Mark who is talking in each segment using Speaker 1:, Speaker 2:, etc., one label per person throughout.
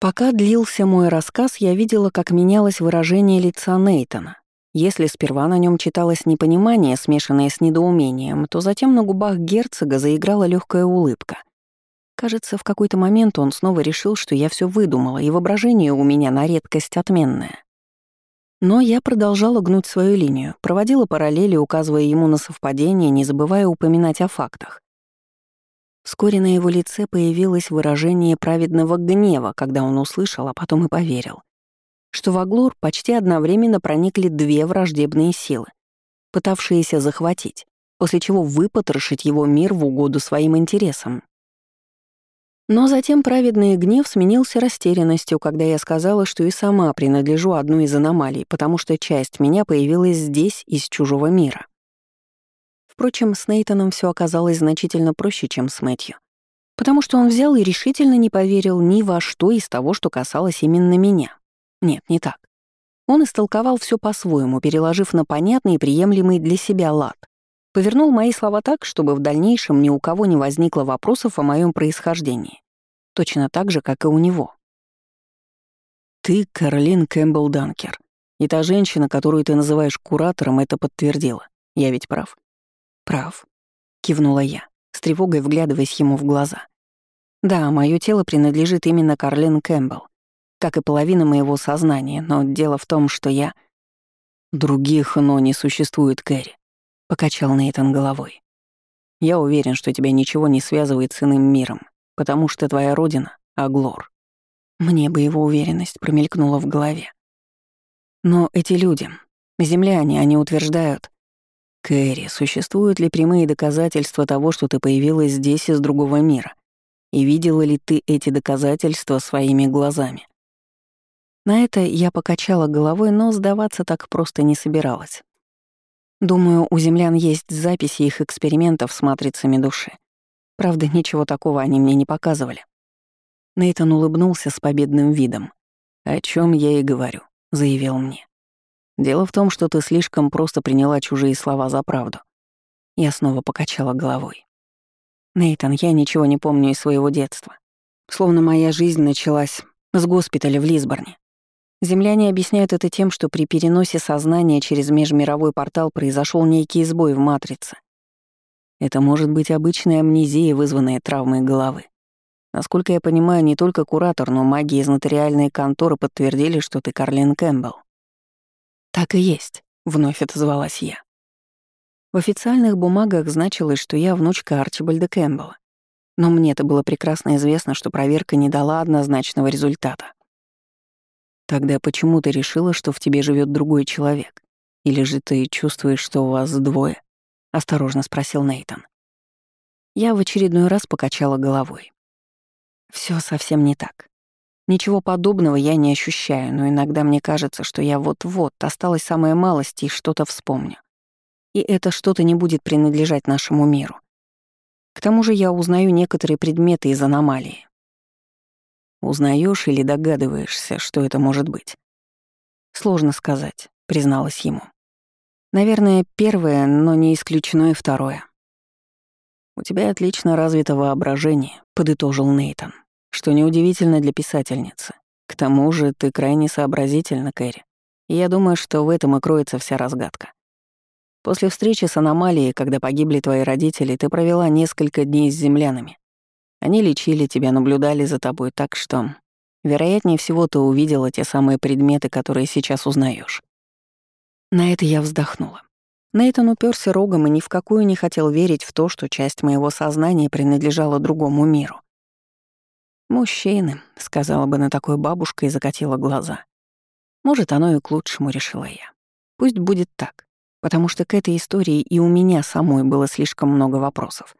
Speaker 1: Пока длился мой рассказ, я видела, как менялось выражение лица Нейтона. Если сперва на нем читалось непонимание, смешанное с недоумением, то затем на губах герцога заиграла легкая улыбка. Кажется, в какой-то момент он снова решил, что я все выдумала, и воображение у меня на редкость отменное. Но я продолжала гнуть свою линию, проводила параллели, указывая ему на совпадение, не забывая упоминать о фактах. Вскоре на его лице появилось выражение праведного гнева, когда он услышал, а потом и поверил, что в Аглор почти одновременно проникли две враждебные силы, пытавшиеся захватить, после чего выпотрошить его мир в угоду своим интересам. Но затем праведный гнев сменился растерянностью, когда я сказала, что и сама принадлежу одной из аномалий, потому что часть меня появилась здесь, из чужого мира. Впрочем, с Нейтаном все оказалось значительно проще, чем с Мэтью, потому что он взял и решительно не поверил ни во что из того, что касалось именно меня. Нет, не так. Он истолковал все по-своему, переложив на понятный и приемлемый для себя лад. Повернул мои слова так, чтобы в дальнейшем ни у кого не возникло вопросов о моем происхождении. Точно так же, как и у него. «Ты Каролин Кэмпбелл Данкер. И та женщина, которую ты называешь куратором, это подтвердила. Я ведь прав?» «Прав», — кивнула я, с тревогой вглядываясь ему в глаза. «Да, мое тело принадлежит именно Карлин Кэмпбелл, как и половина моего сознания, но дело в том, что я...» «Других «но» не существует, Кэрри покачал Нейтан головой. Я уверен, что тебя ничего не связывает с иным миром, потому что твоя родина — Аглор. Мне бы его уверенность промелькнула в голове. Но эти люди, земляне, они утверждают... Кэрри, существуют ли прямые доказательства того, что ты появилась здесь из другого мира? И видела ли ты эти доказательства своими глазами? На это я покачала головой, но сдаваться так просто не собиралась. Думаю, у землян есть записи их экспериментов с матрицами души. Правда, ничего такого они мне не показывали. Нейтан улыбнулся с победным видом. «О чем я и говорю», — заявил мне. «Дело в том, что ты слишком просто приняла чужие слова за правду». Я снова покачала головой. Нейтан, я ничего не помню из своего детства. Словно моя жизнь началась с госпиталя в Лисборне. Земляне объясняют это тем, что при переносе сознания через межмировой портал произошел некий сбой в матрице. Это может быть обычная амнезия, вызванная травмой головы. Насколько я понимаю, не только куратор, но маги из нотариальной конторы подтвердили, что ты Карлин Кэмпбелл. «Так и есть», — вновь отозвалась я. В официальных бумагах значилось, что я внучка Арчибальда Кэмпбелла. Но мне это было прекрасно известно, что проверка не дала однозначного результата. Тогда почему ты решила, что в тебе живет другой человек? Или же ты чувствуешь, что у вас двое? Осторожно спросил Нейтон. Я в очередной раз покачала головой. Все совсем не так. Ничего подобного я не ощущаю, но иногда мне кажется, что я вот-вот осталась самая малость и что-то вспомню. И это что-то не будет принадлежать нашему миру. К тому же я узнаю некоторые предметы из аномалии. Узнаешь или догадываешься, что это может быть? Сложно сказать, призналась ему. Наверное, первое, но не исключено и второе. У тебя отлично развито воображение, подытожил Нейтон, что неудивительно для писательницы. К тому же ты крайне сообразительна, Кэрри. И я думаю, что в этом и кроется вся разгадка. После встречи с аномалией, когда погибли твои родители, ты провела несколько дней с землянами. Они лечили тебя, наблюдали за тобой, так что, вероятнее всего, ты увидела те самые предметы, которые сейчас узнаешь. На это я вздохнула. Нейтан уперся рогом и ни в какую не хотел верить в то, что часть моего сознания принадлежала другому миру. «Мужчины», — сказала бы на такой бабушка и закатила глаза. «Может, оно и к лучшему», — решила я. «Пусть будет так, потому что к этой истории и у меня самой было слишком много вопросов.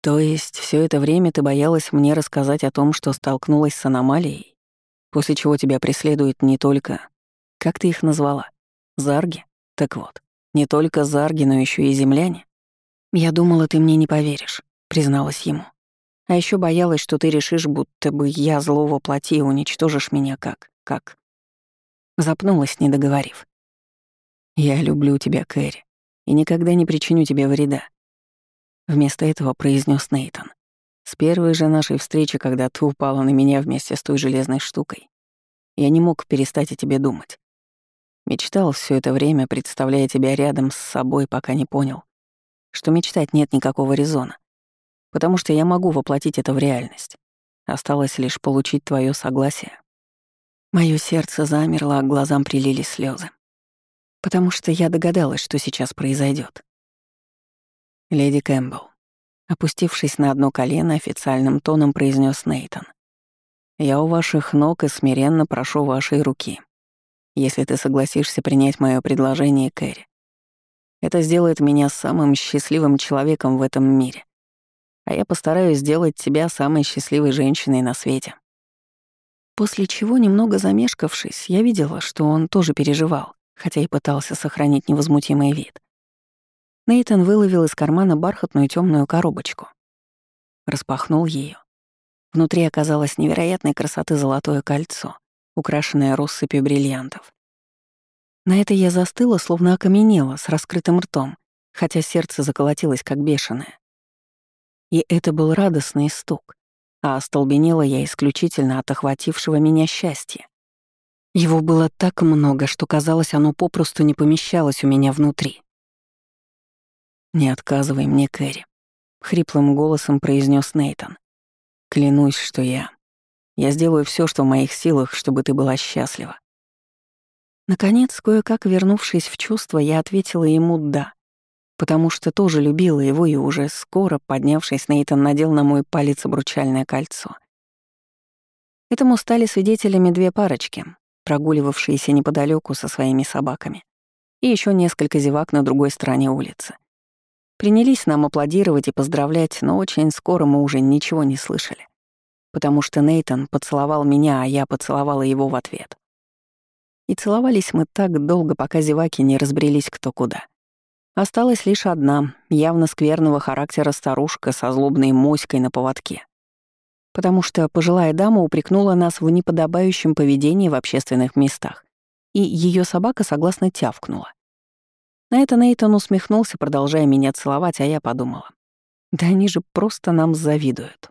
Speaker 1: То есть все это время ты боялась мне рассказать о том, что столкнулась с аномалией, после чего тебя преследуют не только... Как ты их назвала? Зарги? Так вот, не только зарги, но еще и земляне. Я думала, ты мне не поверишь, призналась ему. А еще боялась, что ты решишь, будто бы я зло воплоти и уничтожишь меня как... как... Запнулась, не договорив. «Я люблю тебя, Кэрри, и никогда не причиню тебе вреда. Вместо этого произнес Нейтон. С первой же нашей встречи, когда ты упала на меня вместе с той железной штукой, я не мог перестать о тебе думать. Мечтал все это время, представляя тебя рядом с собой, пока не понял, что мечтать нет никакого резона, потому что я могу воплотить это в реальность. Осталось лишь получить твое согласие. Моё сердце замерло, а к глазам прилили слезы, потому что я догадалась, что сейчас произойдет. Леди Кэмпбелл, опустившись на одно колено, официальным тоном произнес Нейтон. Я у ваших ног и смиренно прошу вашей руки. Если ты согласишься принять мое предложение, Кэрри. Это сделает меня самым счастливым человеком в этом мире. А я постараюсь сделать тебя самой счастливой женщиной на свете. После чего, немного замешкавшись, я видела, что он тоже переживал, хотя и пытался сохранить невозмутимый вид. Нейтан выловил из кармана бархатную темную коробочку. Распахнул ее Внутри оказалось невероятной красоты золотое кольцо, украшенное россыпью бриллиантов. На это я застыла, словно окаменела, с раскрытым ртом, хотя сердце заколотилось как бешеное. И это был радостный стук, а остолбенела я исключительно от охватившего меня счастья. Его было так много, что казалось, оно попросту не помещалось у меня внутри. «Не отказывай мне, Кэрри», — хриплым голосом произнес Нейтон. Клянусь, что я... Я сделаю все, что в моих силах, чтобы ты была счастлива. Наконец, кое-как вернувшись в чувство, я ответила ему «да», потому что тоже любила его и уже скоро, поднявшись, Нейтан надел на мой палец обручальное кольцо. Этому стали свидетелями две парочки, прогуливавшиеся неподалеку со своими собаками, и еще несколько зевак на другой стороне улицы. Принялись нам аплодировать и поздравлять, но очень скоро мы уже ничего не слышали. Потому что Нейтон поцеловал меня, а я поцеловала его в ответ. И целовались мы так долго, пока зеваки не разбрелись кто куда. Осталась лишь одна, явно скверного характера старушка со злобной моськой на поводке. Потому что пожилая дама упрекнула нас в неподобающем поведении в общественных местах, и ее собака согласно тявкнула. На это Нейтан усмехнулся, продолжая меня целовать, а я подумала. Да они же просто нам завидуют.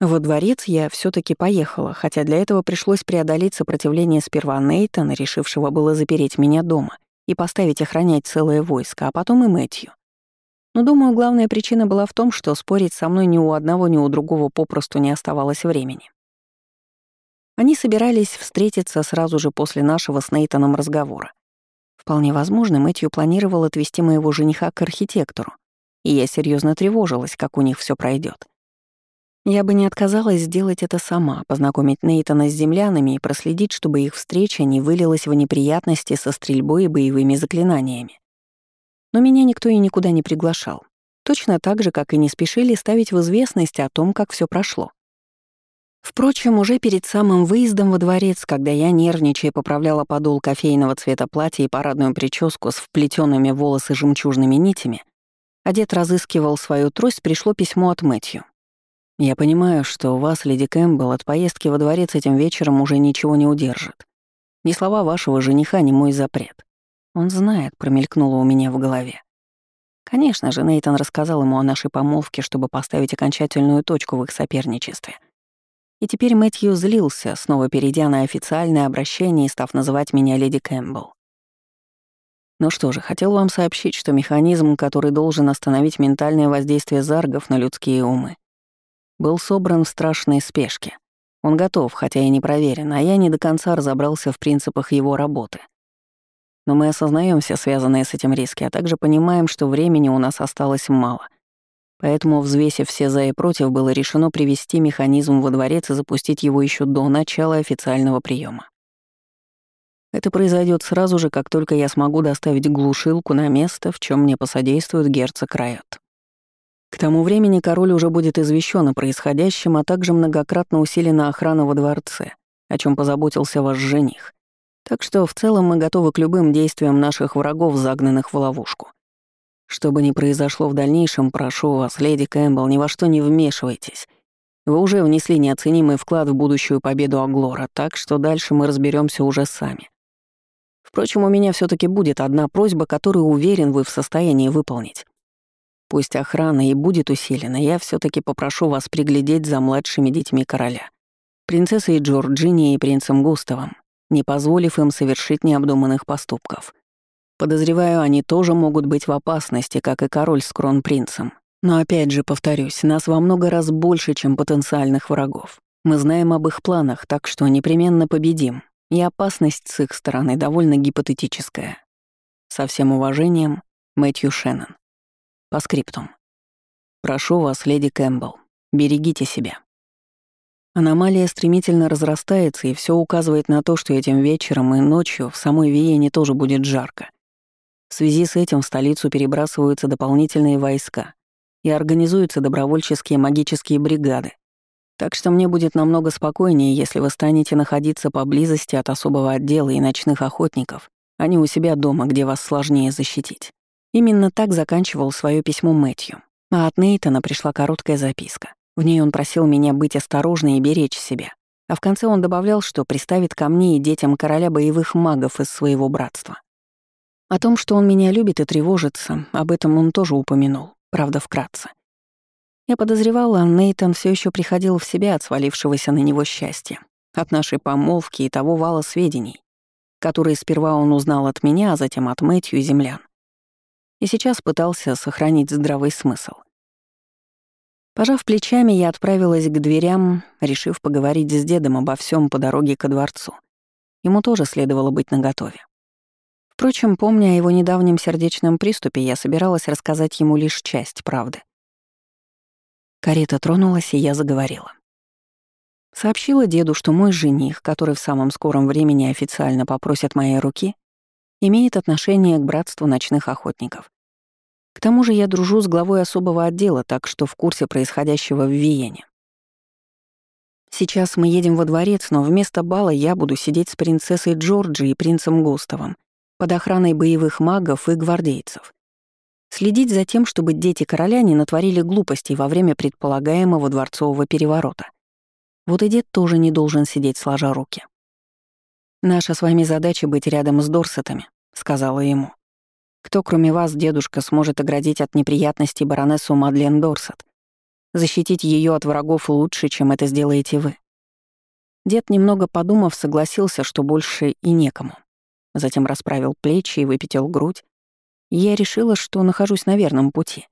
Speaker 1: Во дворец я все таки поехала, хотя для этого пришлось преодолеть сопротивление сперва Нейтана, решившего было запереть меня дома и поставить охранять целое войско, а потом и Мэтью. Но, думаю, главная причина была в том, что спорить со мной ни у одного, ни у другого попросту не оставалось времени. Они собирались встретиться сразу же после нашего с Нейтаном разговора. Вполне возможно, Мэтью планировал отвезти моего жениха к архитектору, и я серьезно тревожилась, как у них все пройдет. Я бы не отказалась сделать это сама, познакомить Нейтана с землянами и проследить, чтобы их встреча не вылилась в неприятности со стрельбой и боевыми заклинаниями. Но меня никто и никуда не приглашал. Точно так же, как и не спешили ставить в известность о том, как все прошло. Впрочем, уже перед самым выездом во дворец, когда я, нервничая, поправляла подол кофейного цвета платья и парадную прическу с вплетенными волосы жемчужными нитями, одет разыскивал свою трость, пришло письмо от Мэтью. «Я понимаю, что у вас, леди Кэмпбелл, от поездки во дворец этим вечером уже ничего не удержит. Ни слова вашего жениха, ни мой запрет. Он знает», — промелькнуло у меня в голове. Конечно же, Нейтан рассказал ему о нашей помолвке, чтобы поставить окончательную точку в их соперничестве — и теперь Мэтью злился, снова перейдя на официальное обращение и став называть меня леди Кэмпбелл. Ну что же, хотел вам сообщить, что механизм, который должен остановить ментальное воздействие заргов на людские умы, был собран в страшной спешке. Он готов, хотя и не проверен, а я не до конца разобрался в принципах его работы. Но мы осознаем все связанные с этим риски, а также понимаем, что времени у нас осталось мало — Поэтому, взвесив все за и против, было решено привести механизм во дворец и запустить его еще до начала официального приема. Это произойдет сразу же, как только я смогу доставить глушилку на место, в чем мне посодействует герцог Райот. К тому времени король уже будет извещен о происходящем, а также многократно усилена охрана во дворце, о чем позаботился ваш жених. Так что в целом мы готовы к любым действиям наших врагов, загнанных в ловушку. Что бы ни произошло в дальнейшем, прошу вас, леди Кэмпбелл, ни во что не вмешивайтесь. Вы уже внесли неоценимый вклад в будущую победу Аглора, так что дальше мы разберемся уже сами. Впрочем, у меня все таки будет одна просьба, которую, уверен, вы в состоянии выполнить. Пусть охрана и будет усилена, я все таки попрошу вас приглядеть за младшими детьми короля. Принцессой Джорджини и принцем Густавом, не позволив им совершить необдуманных поступков. Подозреваю, они тоже могут быть в опасности, как и король с кронпринцем. Но опять же, повторюсь, нас во много раз больше, чем потенциальных врагов. Мы знаем об их планах, так что непременно победим. И опасность с их стороны довольно гипотетическая. Со всем уважением, Мэтью Шеннон. По скриптум. Прошу вас, леди Кэмпбелл, берегите себя. Аномалия стремительно разрастается, и все указывает на то, что этим вечером и ночью в самой Виене тоже будет жарко. В связи с этим в столицу перебрасываются дополнительные войска и организуются добровольческие магические бригады. Так что мне будет намного спокойнее, если вы станете находиться поблизости от особого отдела и ночных охотников, а не у себя дома, где вас сложнее защитить. Именно так заканчивал свое письмо Мэтью. А от Нейтана пришла короткая записка. В ней он просил меня быть осторожной и беречь себя. А в конце он добавлял, что приставит ко мне и детям короля боевых магов из своего братства. О том, что он меня любит и тревожится, об этом он тоже упомянул, правда, вкратце. Я подозревала, Нейтан все еще приходил в себя от свалившегося на него счастья, от нашей помолвки и того вала сведений, которые сперва он узнал от меня, а затем от Мэтью и землян и сейчас пытался сохранить здравый смысл. Пожав плечами, я отправилась к дверям, решив поговорить с дедом обо всем по дороге ко дворцу. Ему тоже следовало быть наготове. Впрочем, помня о его недавнем сердечном приступе, я собиралась рассказать ему лишь часть правды. Карета тронулась, и я заговорила. Сообщила деду, что мой жених, который в самом скором времени официально попросит моей руки, имеет отношение к братству ночных охотников. К тому же я дружу с главой особого отдела, так что в курсе происходящего в Виене. Сейчас мы едем во дворец, но вместо бала я буду сидеть с принцессой Джорджи и принцем Густавом под охраной боевых магов и гвардейцев. Следить за тем, чтобы дети короля не натворили глупостей во время предполагаемого дворцового переворота. Вот и дед тоже не должен сидеть сложа руки. «Наша с вами задача быть рядом с Дорсетами», — сказала ему. «Кто, кроме вас, дедушка, сможет оградить от неприятностей баронессу Мадлен Дорсет? Защитить ее от врагов лучше, чем это сделаете вы». Дед, немного подумав, согласился, что больше и некому. Затем расправил плечи и выпятил грудь. я решила, что нахожусь на верном пути.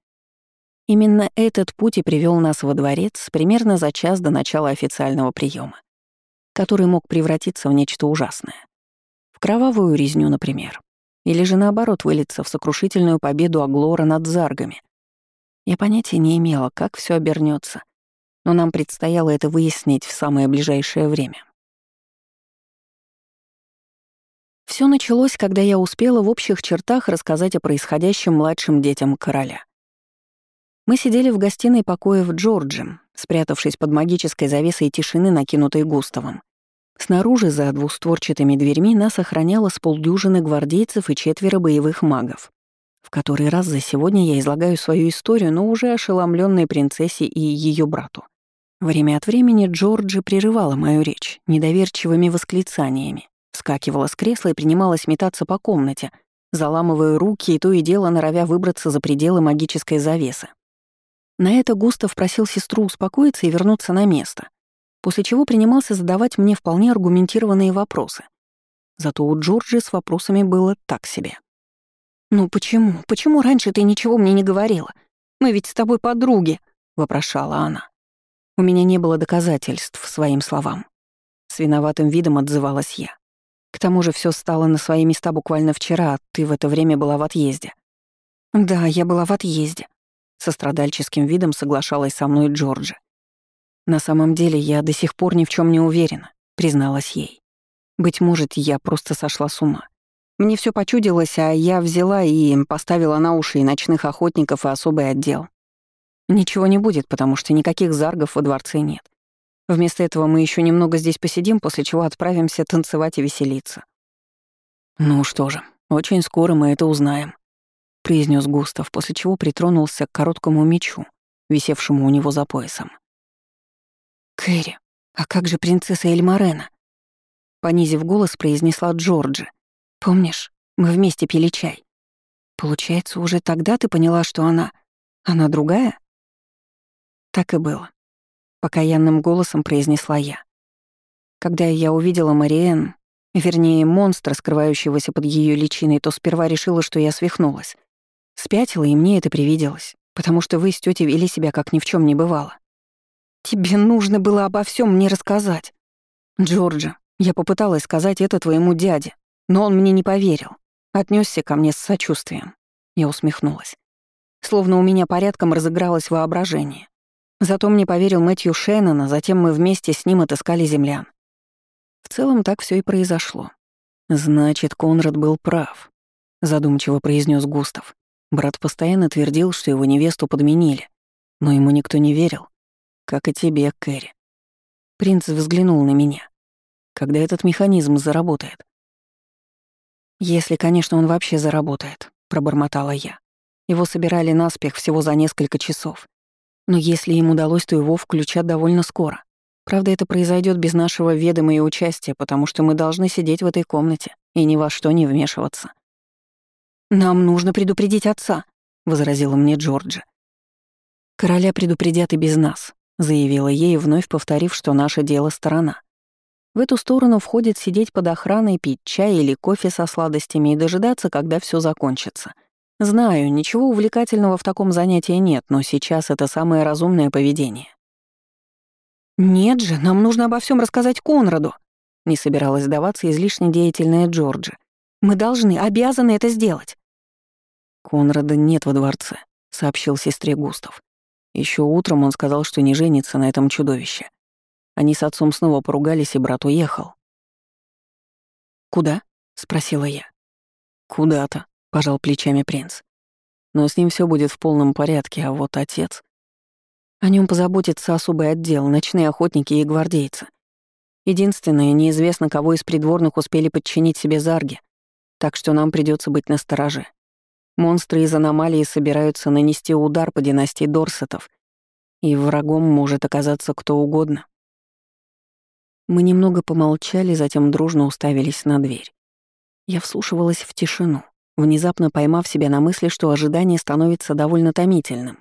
Speaker 1: Именно этот путь и привел нас во дворец примерно за час до начала официального приема который мог превратиться в нечто ужасное. В кровавую резню, например. Или же наоборот вылиться в сокрушительную победу Аглора над Заргами. Я понятия не имела, как все обернется, но нам предстояло это выяснить в самое ближайшее время. Все началось, когда я успела в общих чертах рассказать о происходящем младшим детям короля. Мы сидели в гостиной покоя в Джорджи, спрятавшись под магической завесой тишины, накинутой Густавом. Снаружи, за двустворчатыми дверьми, нас охраняло с полдюжины гвардейцев и четверо боевых магов. В который раз за сегодня я излагаю свою историю, но уже ошеломленной принцессе и ее брату. Время от времени Джорджи прерывала мою речь недоверчивыми восклицаниями, вскакивала с кресла и принималась метаться по комнате, заламывая руки и то и дело норовя выбраться за пределы магической завесы. На это Густав просил сестру успокоиться и вернуться на место, после чего принимался задавать мне вполне аргументированные вопросы. Зато у Джорджи с вопросами было так себе. «Ну почему? Почему раньше ты ничего мне не говорила? Мы ведь с тобой подруги», — вопрошала она. У меня не было доказательств своим словам. С виноватым видом отзывалась я. К тому же все стало на свои места буквально вчера, а ты в это время была в отъезде. «Да, я была в отъезде», — со страдальческим видом соглашалась со мной Джорджи. На самом деле я до сих пор ни в чем не уверена, призналась ей. Быть может, я просто сошла с ума. Мне все почудилось, а я взяла и поставила на уши и ночных охотников, и особый отдел. Ничего не будет, потому что никаких заргов во дворце нет. Вместо этого мы еще немного здесь посидим, после чего отправимся танцевать и веселиться. Ну что же, очень скоро мы это узнаем, произнес Густав, после чего притронулся к короткому мечу, висевшему у него за поясом. «Кэрри, а как же принцесса Эльмарена?» Понизив голос, произнесла Джорджи. «Помнишь, мы вместе пили чай. Получается, уже тогда ты поняла, что она... Она другая? Так и было. Покаянным голосом произнесла я. Когда я увидела Мариэн, вернее, монстра, скрывающегося под ее личиной, то сперва решила, что я свихнулась. Спятила, и мне это привиделось, потому что вы с тетей вели себя, как ни в чем не бывало. Тебе нужно было обо всем мне рассказать. Джорджа, я попыталась сказать это твоему дяде, но он мне не поверил. Отнесся ко мне с сочувствием. Я усмехнулась. Словно у меня порядком разыгралось воображение. Зато мне поверил Мэтью Шеннон, а затем мы вместе с ним отыскали землян. В целом так все и произошло. Значит, Конрад был прав, задумчиво произнес Густав. Брат постоянно твердил, что его невесту подменили, но ему никто не верил. Как и тебе, Кэрри. Принц взглянул на меня. Когда этот механизм заработает? Если, конечно, он вообще заработает, пробормотала я. Его собирали наспех всего за несколько часов. Но если им удалось, то его включат довольно скоро. Правда, это произойдет без нашего ведома и участия, потому что мы должны сидеть в этой комнате и ни во что не вмешиваться. «Нам нужно предупредить отца», — возразила мне Джорджи. «Короля предупредят и без нас», — заявила ей, вновь повторив, что наше дело — сторона. В эту сторону входит сидеть под охраной, пить чай или кофе со сладостями и дожидаться, когда все закончится — Знаю, ничего увлекательного в таком занятии нет, но сейчас это самое разумное поведение. «Нет же, нам нужно обо всем рассказать Конраду», — не собиралась сдаваться излишне деятельная Джорджи. «Мы должны, обязаны это сделать». «Конрада нет во дворце», — сообщил сестре Густав. Еще утром он сказал, что не женится на этом чудовище. Они с отцом снова поругались, и брат уехал. «Куда?» — спросила я. «Куда-то», — пожал плечами принц. «Но с ним все будет в полном порядке, а вот отец...» О нем позаботится особый отдел, ночные охотники и гвардейцы. Единственное, неизвестно, кого из придворных успели подчинить себе зарги, так что нам придется быть настороже. Монстры из аномалии собираются нанести удар по династии Дорсетов, и врагом может оказаться кто угодно. Мы немного помолчали, затем дружно уставились на дверь. Я вслушивалась в тишину внезапно поймав себя на мысли, что ожидание становится довольно томительным.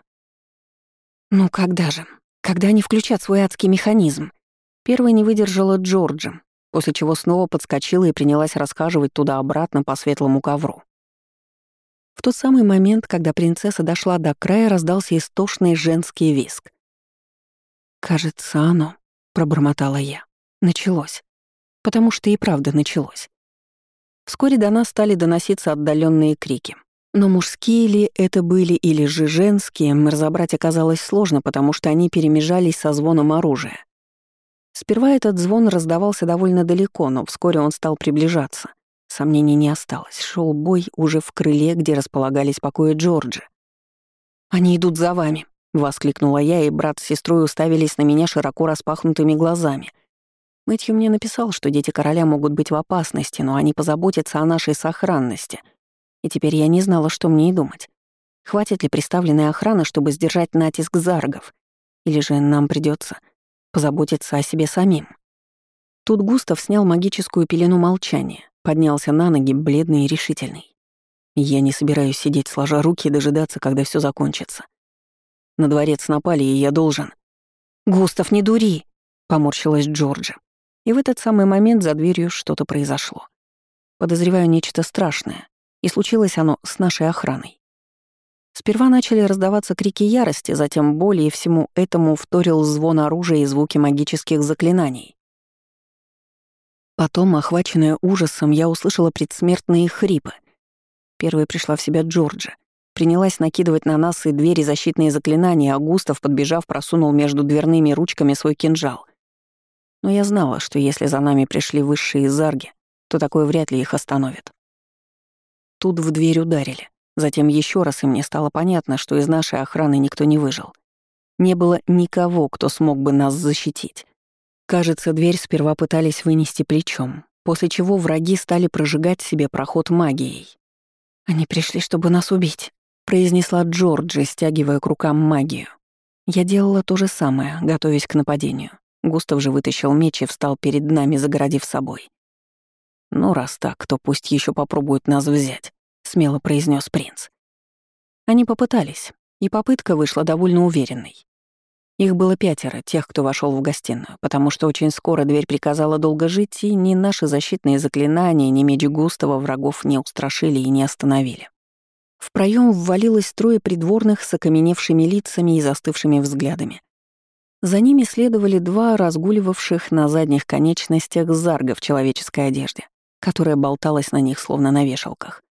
Speaker 1: «Ну когда же? Когда они включат свой адский механизм?» Первой не выдержала Джорджа, после чего снова подскочила и принялась расхаживать туда-обратно по светлому ковру. В тот самый момент, когда принцесса дошла до края, раздался истошный женский виск. «Кажется, оно», — пробормотала я. «Началось. Потому что и правда началось. Вскоре до нас стали доноситься отдаленные крики. Но мужские ли это были или же женские, разобрать оказалось сложно, потому что они перемежались со звоном оружия. Сперва этот звон раздавался довольно далеко, но вскоре он стал приближаться. Сомнений не осталось. Шел бой уже в крыле, где располагались покои Джорджи. «Они идут за вами», — воскликнула я, и брат с сестрой уставились на меня широко распахнутыми глазами — Мэтью мне написал, что дети короля могут быть в опасности, но они позаботятся о нашей сохранности. И теперь я не знала, что мне и думать. Хватит ли представленной охраны, чтобы сдержать натиск заргов? Или же нам придется позаботиться о себе самим? Тут Густав снял магическую пелену молчания, поднялся на ноги, бледный и решительный. Я не собираюсь сидеть сложа руки и дожидаться, когда все закончится. На дворец напали, и я должен... «Густав, не дури!» — поморщилась Джорджа. И в этот самый момент за дверью что-то произошло. Подозреваю нечто страшное, и случилось оно с нашей охраной. Сперва начали раздаваться крики ярости, затем боли, и всему этому вторил звон оружия и звуки магических заклинаний. Потом, охваченная ужасом, я услышала предсмертные хрипы. Первой пришла в себя Джорджа. Принялась накидывать на нас и двери защитные заклинания, а Густав, подбежав, просунул между дверными ручками свой кинжал — но я знала, что если за нами пришли высшие зарги, то такое вряд ли их остановит. Тут в дверь ударили. Затем еще раз, и мне стало понятно, что из нашей охраны никто не выжил. Не было никого, кто смог бы нас защитить. Кажется, дверь сперва пытались вынести плечом, после чего враги стали прожигать себе проход магией. «Они пришли, чтобы нас убить», — произнесла Джорджи, стягивая к рукам магию. Я делала то же самое, готовясь к нападению. Густав же вытащил меч и встал перед нами, загородив собой. «Ну, раз так, то пусть еще попробуют нас взять», — смело произнес принц. Они попытались, И попытка вышла довольно уверенной. Их было пятеро, тех, кто вошел в гостиную, потому что очень скоро дверь приказала долго жить, и ни наши защитные заклинания, ни меч Густава врагов не устрашили и не остановили. В проем ввалилось трое придворных с окаменевшими лицами и застывшими взглядами. За ними следовали два разгуливавших на задних конечностях зарга в человеческой одежде, которая болталась на них словно на вешалках.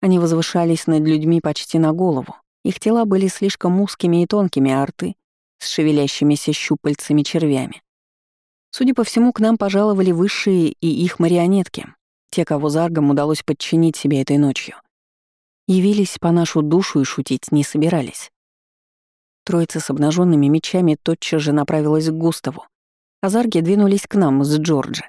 Speaker 1: Они возвышались над людьми почти на голову, их тела были слишком узкими и тонкими, а рты с шевелящимися щупальцами червями. Судя по всему, к нам пожаловали высшие и их марионетки, те, кого Заргам удалось подчинить себе этой ночью. Явились по нашу душу и шутить не собирались. Троица с обнаженными мечами тотчас же направилась к Густаву, а Зарги двинулись к нам с Джорджа.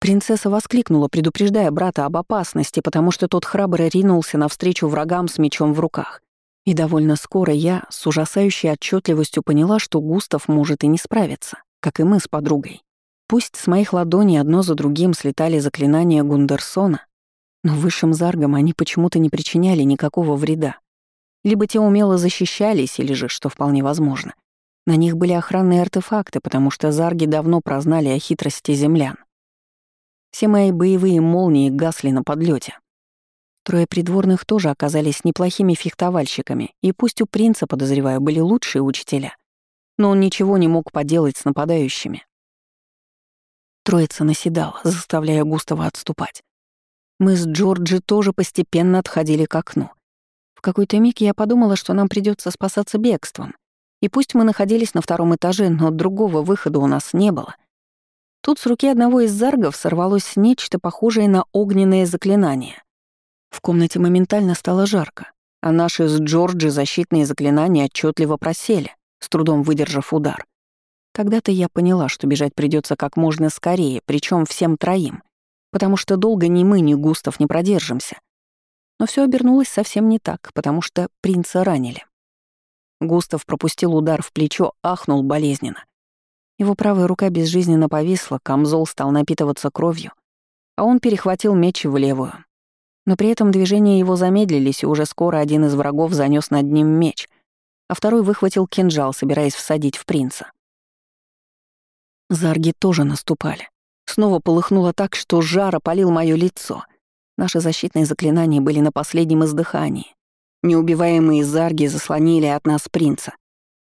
Speaker 1: Принцесса воскликнула, предупреждая брата об опасности, потому что тот храбро ринулся навстречу врагам с мечом в руках. И довольно скоро я с ужасающей отчетливостью поняла, что Густав может и не справиться, как и мы с подругой. Пусть с моих ладоней одно за другим слетали заклинания Гундерсона, но высшим заргам они почему-то не причиняли никакого вреда. Либо те умело защищались, или же, что вполне возможно, на них были охранные артефакты, потому что зарги давно прознали о хитрости землян. Все мои боевые молнии гасли на подлете. Трое придворных тоже оказались неплохими фехтовальщиками, и пусть у принца, подозреваю, были лучшие учителя, но он ничего не мог поделать с нападающими. Троица наседала, заставляя Густава отступать. Мы с Джорджи тоже постепенно отходили к окну. В какой-то миг я подумала, что нам придется спасаться бегством. И пусть мы находились на втором этаже, но другого выхода у нас не было. Тут с руки одного из заргов сорвалось нечто похожее на огненное заклинание. В комнате моментально стало жарко, а наши с Джорджи защитные заклинания отчетливо просели, с трудом выдержав удар. Тогда-то я поняла, что бежать придется как можно скорее, причем всем троим, потому что долго ни мы, ни Густав не продержимся. Но все обернулось совсем не так, потому что принца ранили. Густав пропустил удар в плечо, ахнул болезненно. Его правая рука безжизненно повисла, камзол стал напитываться кровью, а он перехватил меч в левую. Но при этом движения его замедлились, и уже скоро один из врагов занёс над ним меч, а второй выхватил кинжал, собираясь всадить в принца. Зарги тоже наступали. Снова полыхнуло так, что жар опалил моё лицо. Наши защитные заклинания были на последнем издыхании. Неубиваемые зарги заслонили от нас принца.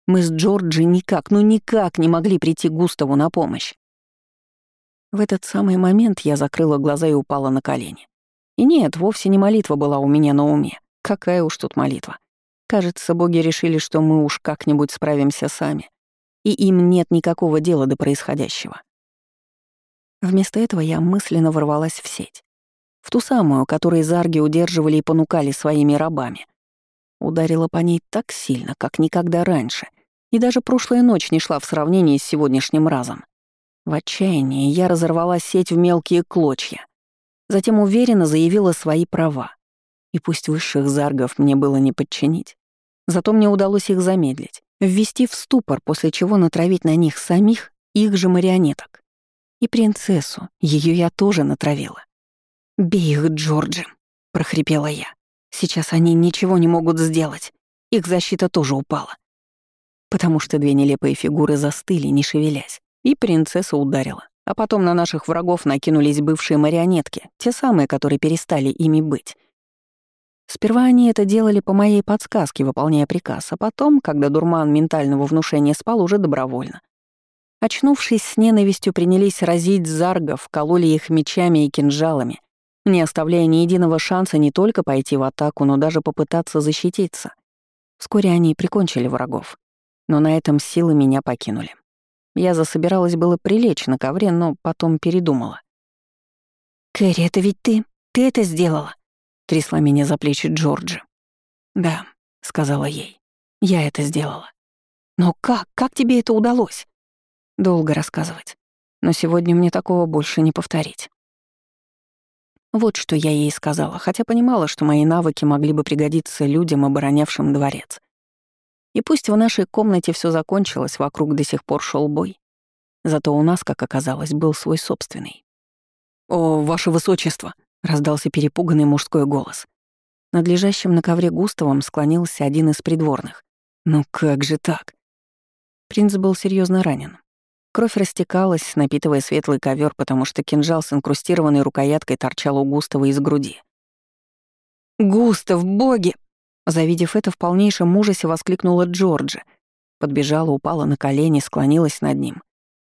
Speaker 1: Мы с Джорджи никак, ну никак не могли прийти Густаву на помощь. В этот самый момент я закрыла глаза и упала на колени. И нет, вовсе не молитва была у меня на уме. Какая уж тут молитва. Кажется, боги решили, что мы уж как-нибудь справимся сами, и им нет никакого дела до происходящего. Вместо этого я мысленно ворвалась в сеть. В ту самую, которой зарги удерживали и понукали своими рабами. Ударила по ней так сильно, как никогда раньше, и даже прошлая ночь не шла в сравнении с сегодняшним разом. В отчаянии я разорвала сеть в мелкие клочья — Затем уверенно заявила свои права. И пусть высших заргов мне было не подчинить, зато мне удалось их замедлить, ввести в ступор, после чего натравить на них самих их же марионеток. И принцессу, ее я тоже натравила. «Бей их, Джорджи», — прохрипела я. «Сейчас они ничего не могут сделать. Их защита тоже упала». Потому что две нелепые фигуры застыли, не шевелясь, и принцесса ударила. А потом на наших врагов накинулись бывшие марионетки, те самые, которые перестали ими быть. Сперва они это делали по моей подсказке, выполняя приказ, а потом, когда дурман ментального внушения спал, уже добровольно. Очнувшись с ненавистью, принялись разить заргов, кололи их мечами и кинжалами, не оставляя ни единого шанса не только пойти в атаку, но даже попытаться защититься. Вскоре они прикончили врагов, но на этом силы меня покинули. Я засобиралась было прилечь на ковре, но потом передумала. «Кэрри, это ведь ты? Ты это сделала?» — трясла меня за плечи Джорджи. «Да», — сказала ей, — «я это сделала». «Но как? Как тебе это удалось?» «Долго рассказывать. Но сегодня мне такого больше не повторить». Вот что я ей сказала, хотя понимала, что мои навыки могли бы пригодиться людям, оборонявшим дворец. И пусть в нашей комнате все закончилось, вокруг до сих пор шел бой. Зато у нас, как оказалось, был свой собственный. «О, ваше высочество!» — раздался перепуганный мужской голос. Над лежащим на ковре Густавом склонился один из придворных. «Ну как же так?» Принц был серьезно ранен. Кровь растекалась, напитывая светлый ковер, потому что кинжал с инкрустированной рукояткой торчал у Густава из груди. «Густав, боги!» Завидев это, в полнейшем ужасе воскликнула Джорджи. Подбежала, упала на колени, склонилась над ним.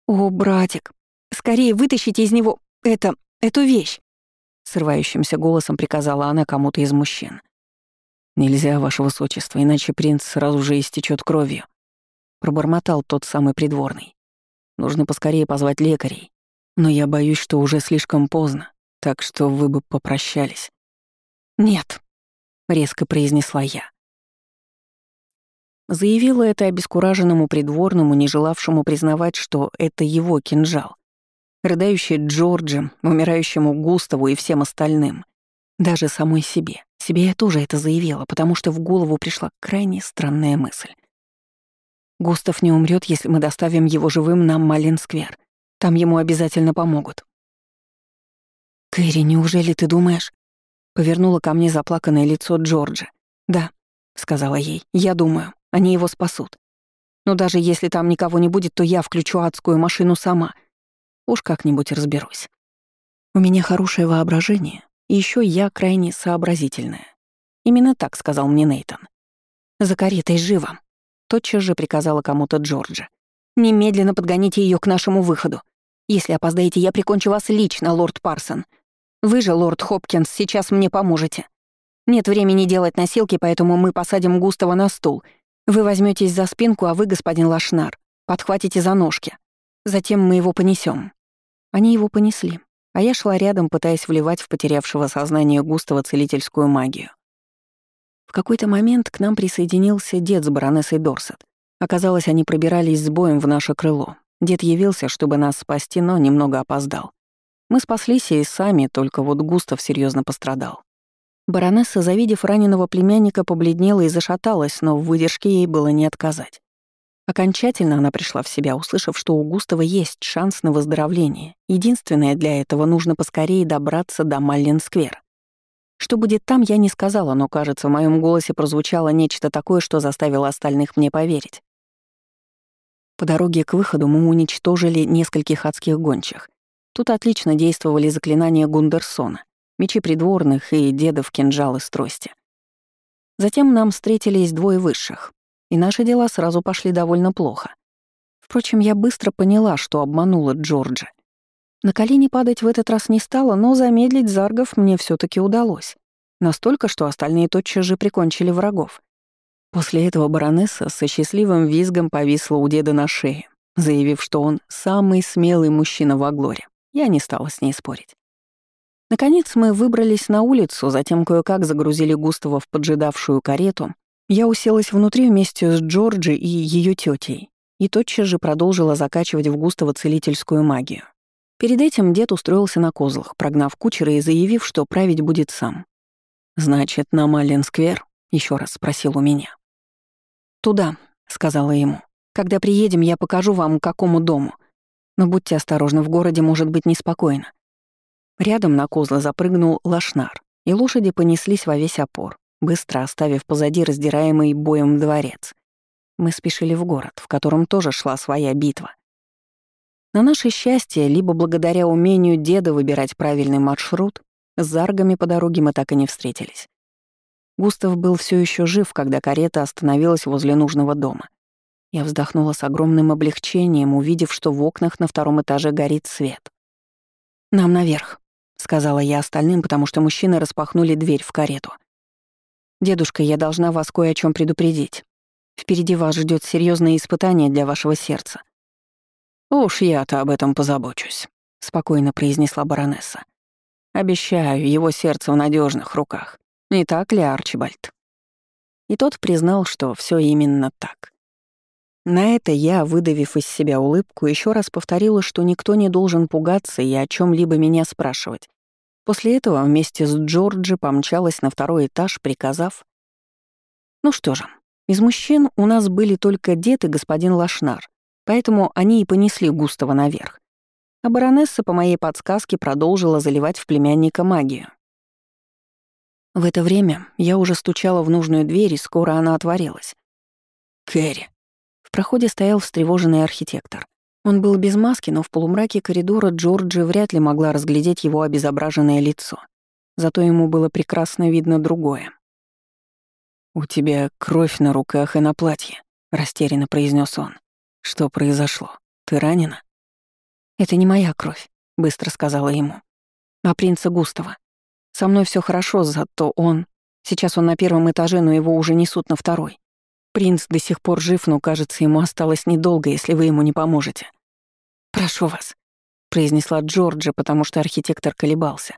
Speaker 1: «О, братик, скорее вытащите из него это, эту вещь!» Срывающимся голосом приказала она кому-то из мужчин. «Нельзя, ваше высочество, иначе принц сразу же истечет кровью», пробормотал тот самый придворный. Нужно поскорее позвать лекарей. Но я боюсь, что уже слишком поздно, так что вы бы попрощались». «Нет», — резко произнесла я. Заявила это обескураженному придворному, не желавшему признавать, что это его кинжал. Рыдающей Джорджи, умирающему Густаву и всем остальным. Даже самой себе. Себе я тоже это заявила, потому что в голову пришла крайне странная мысль. Густав не умрет, если мы доставим его живым на Малин-сквер. Там ему обязательно помогут. «Кэрри, неужели ты думаешь?» Повернула ко мне заплаканное лицо Джорджа. «Да», — сказала ей, — «я думаю, они его спасут. Но даже если там никого не будет, то я включу адскую машину сама. Уж как-нибудь разберусь. У меня хорошее воображение, и еще я крайне сообразительная. Именно так сказал мне Нейтон. «За каретой живо!» Тотчас же приказала кому-то Джорджа. «Немедленно подгоните ее к нашему выходу. Если опоздаете, я прикончу вас лично, лорд Парсон. Вы же, лорд Хопкинс, сейчас мне поможете. Нет времени делать носилки, поэтому мы посадим Густава на стул. Вы возьметесь за спинку, а вы, господин Лашнар, подхватите за ножки. Затем мы его понесем. Они его понесли, а я шла рядом, пытаясь вливать в потерявшего сознание Густава целительскую магию. В какой-то момент к нам присоединился дед с баронессой Дорсет. Оказалось, они пробирались с боем в наше крыло. Дед явился, чтобы нас спасти, но немного опоздал. Мы спаслись и сами, только вот Густав серьезно пострадал. Баронесса, завидев раненого племянника, побледнела и зашаталась, но в выдержке ей было не отказать. Окончательно она пришла в себя, услышав, что у Густава есть шанс на выздоровление. Единственное для этого нужно поскорее добраться до Маллин-сквер. Что будет там, я не сказала, но, кажется, в моем голосе прозвучало нечто такое, что заставило остальных мне поверить. По дороге к выходу мы уничтожили нескольких адских гончих. Тут отлично действовали заклинания Гундерсона, мечи придворных и дедов кинжалы с трости. Затем нам встретились двое высших, и наши дела сразу пошли довольно плохо. Впрочем, я быстро поняла, что обманула Джорджа. На колени падать в этот раз не стало, но замедлить заргов мне все таки удалось. Настолько, что остальные тотчас же прикончили врагов. После этого баронесса со счастливым визгом повисла у деда на шее, заявив, что он самый смелый мужчина в Аглоре. Я не стала с ней спорить. Наконец мы выбрались на улицу, затем кое-как загрузили Густава в поджидавшую карету. Я уселась внутри вместе с Джорджи и ее тетей и тотчас же продолжила закачивать в Густава целительскую магию. Перед этим дед устроился на козлах, прогнав кучера и заявив, что править будет сам. «Значит, на Маллен-сквер?» — еще раз спросил у меня. «Туда», — сказала ему. «Когда приедем, я покажу вам, к какому дому. Но будьте осторожны, в городе может быть неспокойно». Рядом на козла запрыгнул лошнар, и лошади понеслись во весь опор, быстро оставив позади раздираемый боем дворец. Мы спешили в город, в котором тоже шла своя битва. На наше счастье, либо благодаря умению деда выбирать правильный маршрут, с заргами по дороге мы так и не встретились. Густав был все еще жив, когда карета остановилась возле нужного дома. Я вздохнула с огромным облегчением, увидев, что в окнах на втором этаже горит свет. «Нам наверх», — сказала я остальным, потому что мужчины распахнули дверь в карету. «Дедушка, я должна вас кое о чем предупредить. Впереди вас ждет серьезное испытание для вашего сердца. «Уж я-то об этом позабочусь», — спокойно произнесла баронесса. «Обещаю, его сердце в надежных руках. Не так ли, Арчибальд?» И тот признал, что все именно так. На это я, выдавив из себя улыбку, еще раз повторила, что никто не должен пугаться и о чем либо меня спрашивать. После этого вместе с Джорджи помчалась на второй этаж, приказав... Ну что же, из мужчин у нас были только дед и господин Лашнар, Поэтому они и понесли Густава наверх. А баронесса по моей подсказке продолжила заливать в племянника магию. В это время я уже стучала в нужную дверь, и скоро она отворилась. Кэрри». Проходе стоял встревоженный архитектор. Он был без маски, но в полумраке коридора Джорджи вряд ли могла разглядеть его обезображенное лицо. Зато ему было прекрасно видно другое. «У тебя кровь на руках и на платье», — растерянно произнес он. «Что произошло? Ты ранена?» «Это не моя кровь», — быстро сказала ему. «А принца Густава. Со мной все хорошо, зато он... Сейчас он на первом этаже, но его уже несут на второй. Принц до сих пор жив, но, кажется, ему осталось недолго, если вы ему не поможете. «Прошу вас», — произнесла Джорджа, потому что архитектор колебался.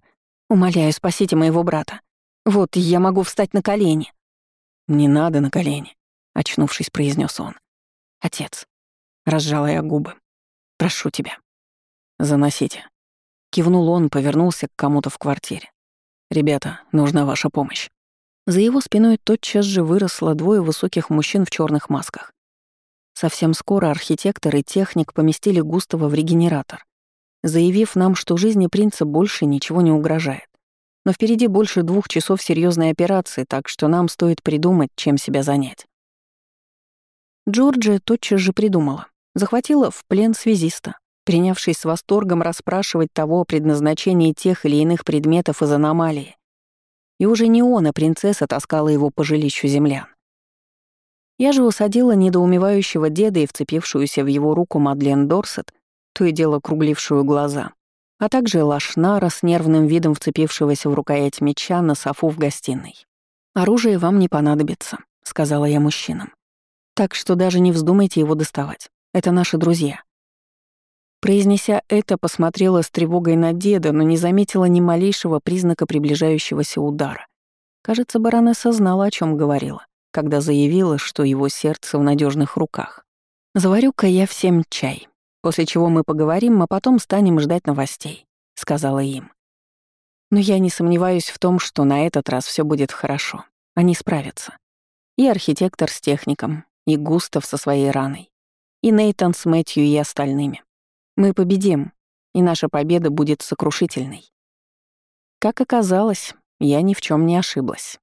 Speaker 1: «Умоляю, спасите моего брата. Вот, я могу встать на колени». «Не надо на колени», — очнувшись, произнес он. «Отец», — разжала я губы, — «прошу тебя». «Заносите». Кивнул он, повернулся к кому-то в квартире. «Ребята, нужна ваша помощь». За его спиной тотчас же выросло двое высоких мужчин в черных масках. Совсем скоро архитектор и техник поместили Густава в регенератор, заявив нам, что жизни принца больше ничего не угрожает. Но впереди больше двух часов серьезной операции, так что нам стоит придумать, чем себя занять. Джорджия тотчас же придумала. Захватила в плен связиста, принявшись с восторгом расспрашивать того о предназначении тех или иных предметов из аномалии, и уже не он, а принцесса таскала его по жилищу землян. Я же усадила недоумевающего деда и вцепившуюся в его руку Мадлен Дорсет, то и дело круглившую глаза, а также Лашнара с нервным видом вцепившегося в рукоять меча на софу в гостиной. «Оружие вам не понадобится», — сказала я мужчинам. «Так что даже не вздумайте его доставать. Это наши друзья». Произнеся это, посмотрела с тревогой на деда, но не заметила ни малейшего признака приближающегося удара. Кажется, баронесса знала, о чем говорила, когда заявила, что его сердце в надежных руках. «Заварю-ка я всем чай, после чего мы поговорим, а потом станем ждать новостей», — сказала им. Но я не сомневаюсь в том, что на этот раз все будет хорошо. Они справятся. И архитектор с техником, и Густав со своей раной, и Нейтан с Мэтью и остальными. Мы победим, и наша победа будет сокрушительной. Как оказалось, я ни в чем не ошиблась.